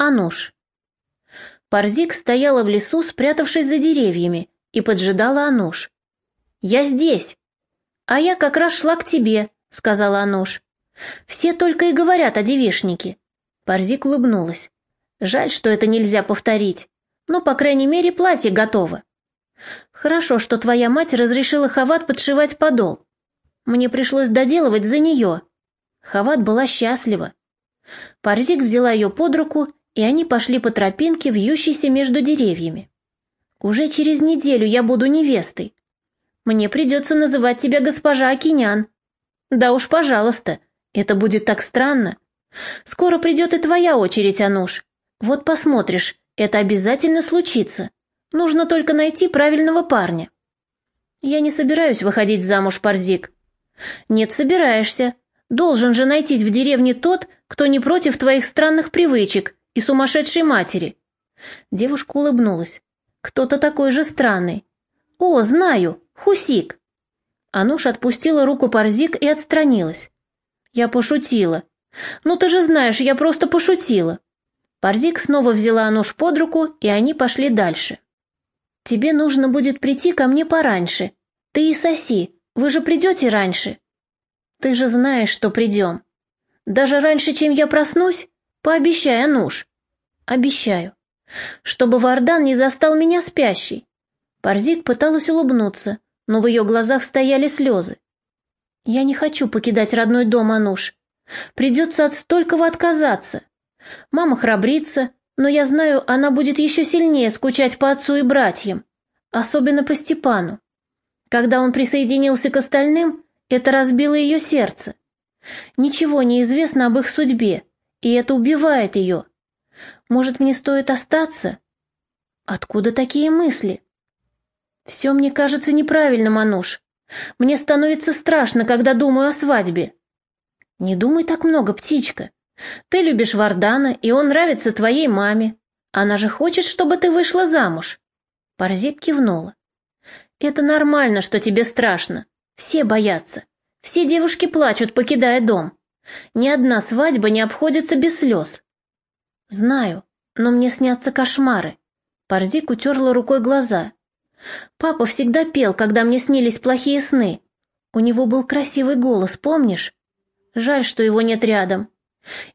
Ануш. Парзик стояла в лесу, спрятавшись за деревьями, и поджидала Ануш. «Я здесь!» «А я как раз шла к тебе», — сказала Ануш. «Все только и говорят о девишнике». Парзик улыбнулась. «Жаль, что это нельзя повторить. Но, по крайней мере, платье готово. Хорошо, что твоя мать разрешила Хават подшивать подол. Мне пришлось доделывать за нее». Хават была счастлива. Парзик взяла ее под руку, и они пошли по тропинке, вьющейся между деревьями. «Уже через неделю я буду невестой. Мне придется называть тебя госпожа Акинян. Да уж, пожалуйста, это будет так странно. Скоро придет и твоя очередь, Ануш. Вот посмотришь, это обязательно случится. Нужно только найти правильного парня. Я не собираюсь выходить замуж, Парзик. Нет, собираешься. Должен же найтись в деревне тот, кто не против твоих странных привычек и сумасшедшей матери. Девушка улыбнулась. Кто-то такой же странный. О, знаю, Хусик!» Ануш отпустила руку Парзик и отстранилась. «Я пошутила. Ну ты же знаешь, я просто пошутила». Парзик снова взяла Ануш под руку, и они пошли дальше. «Тебе нужно будет прийти ко мне пораньше. Ты и соси, вы же придете раньше». «Ты же знаешь, что придем. Даже раньше, чем я проснусь? Пообещай, Ануш». «Обещаю. Чтобы Вардан не застал меня спящей». Парзик пыталась улыбнуться, но в ее глазах стояли слезы. «Я не хочу покидать родной дом, Ануш. Придется от столького отказаться. Мама храбрится, но я знаю, она будет еще сильнее скучать по отцу и братьям, особенно по Степану. Когда он присоединился к остальным, это разбило ее сердце. Ничего не известно об их судьбе, и это убивает ее. Может, мне стоит остаться? Откуда такие мысли?» «Все мне кажется неправильным, Ануш. Мне становится страшно, когда думаю о свадьбе». «Не думай так много, птичка. Ты любишь Вардана, и он нравится твоей маме. Она же хочет, чтобы ты вышла замуж». Парзик кивнула. «Это нормально, что тебе страшно. Все боятся. Все девушки плачут, покидая дом. Ни одна свадьба не обходится без слез». «Знаю, но мне снятся кошмары». Парзик утерла рукой глаза. Папа всегда пел, когда мне снились плохие сны. У него был красивый голос, помнишь? Жаль, что его нет рядом.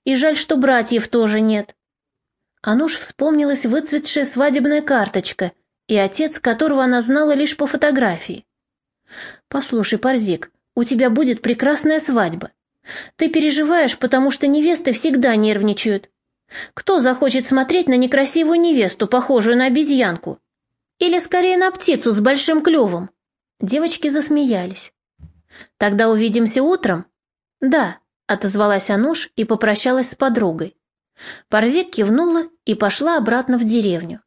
И жаль, что братьев тоже нет. Ануш вспомнилась выцветшая свадебная карточка и отец, которого она знала лишь по фотографии. «Послушай, Парзик, у тебя будет прекрасная свадьба. Ты переживаешь, потому что невесты всегда нервничают. Кто захочет смотреть на некрасивую невесту, похожую на обезьянку? Или скорее на птицу с большим клювом?» Девочки засмеялись. «Тогда увидимся утром?» «Да», — отозвалась Ануш и попрощалась с подругой. Парзик кивнула и пошла обратно в деревню.